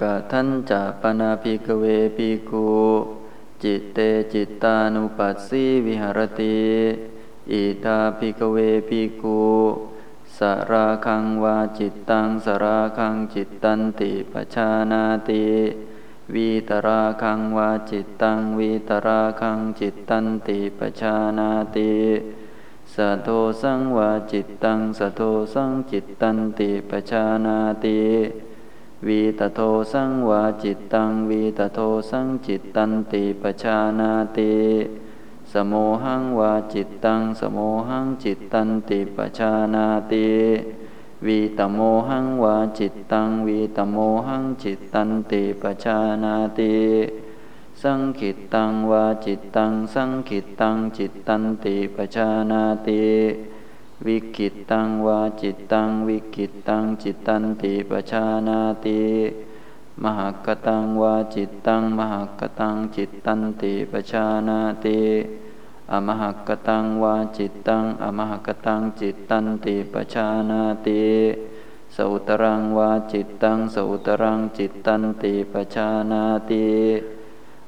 กะถัญจะ ปะนะ ภิกขะเวภิกขุจิตเตจิตตานุปัสสีวิหะระติอิธะ ภิกขะเวภิกขุ สะราคังวาจิตตัง สะราคังจิตตันติ ปะชานาติวีตะราคังวาจิตตังวีตะราคังจิตตันติ ปะชานาติสะโทสังวาจิตตังสะโทสังจิตตันติ ปะชานาติ วีตะโทสังวาจิตตังวีตะโทสังจิตตันติ ปะชานาติ สะโมหังวาจิตตัง สะโมหังจิตตันติ ปะชานาติวีตะโมหังวาจิตตังวีตะโมหังจิตตันติ ปะชานาติสังขิตตังวาจิตตังสังขิตตังจิตตันติ ปะชานาติ วิกขิตตังวาจิตตังวิกขิตตังจิตตันติปชานาติมหัคคตังวาจิตตังมหัคคตังจิตตันติปชานาติอมหัคคตังวาจิตตังอมหัคคตังจิตตันติปชานาติ สอุตตรังวาจิตตัง สอุตตรังจิตตันติปชานาติ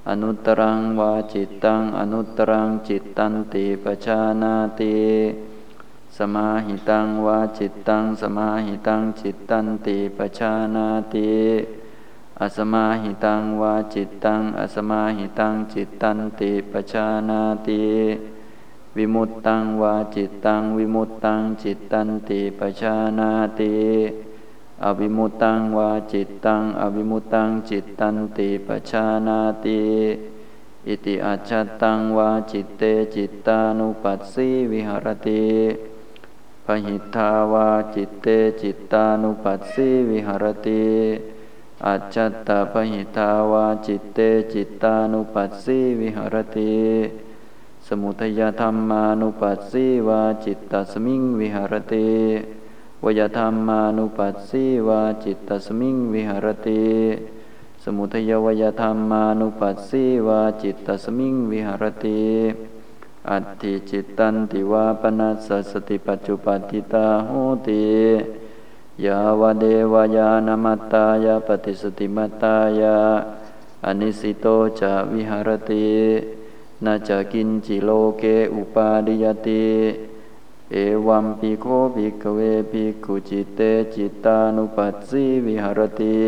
อนุตตรังวาจิตตังอนุตตรังจิตตันติปชานาติ สมาหิตังวาจิตตัง สมาหิตังจิตตันติปชานาติอสมาหิตังวาจิตตัง อสมาหิตังจิตตันติปชานาติวิมุตตังวาจิตตัง วิมุตตังจิตตันติปชานาติอวิมุตตังวาจิตตัง อวิมุตตังจิตตันติปชานาติอิติอัชฌัตตังวาจิตเตจิตตานุปัสสีวิหะระติ พหิทธาวาจิตเตจิตตานุปัสสีวิหะระติอัชฌัตตพหิทธาวาจิตเตจิตตานุปัสสีวิหะระติสมุทยธัมมานุปัสสีวาจิตตัสมิงวิหะระติวยธัมมานุปัสสีวาจิตตัสมิงวิหะระติสมุทยวยธัมมานุปัสสีวาจิตตัสมิงวิหะระติ อัตถิจิตตันติวาปนัสสะ สติปัจจุปัฏฐิตาโหติยาวเทวะ ญาณมัตตายะ ปฏิสสติมัตตายะ อนิสสิโตจะวิหะระตินะ จะกิญจิโลเกอุปาทิยติเอวัมปิโข ภิกขเวภิกขุจิตเตจิตานุปัสสีวิหารติ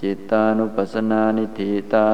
จิตานุปัสสนานิธิตา